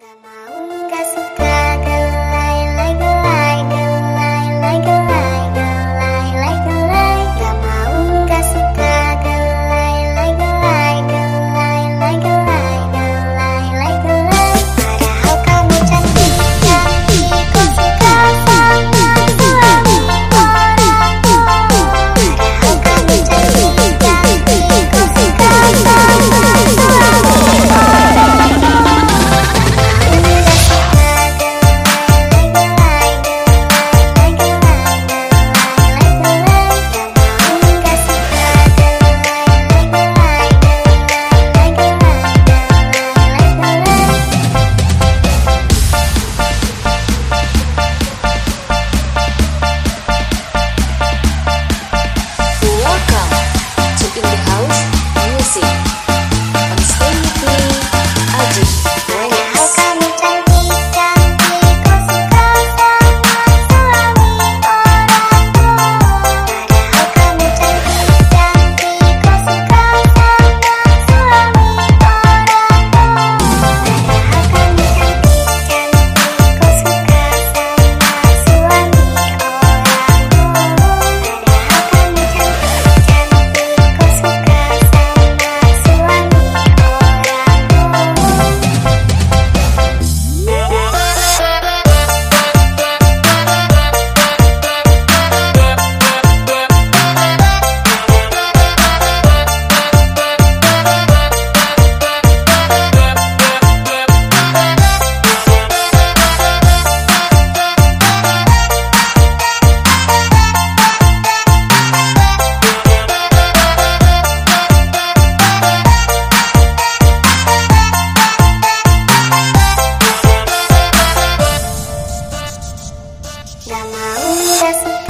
生 Yes.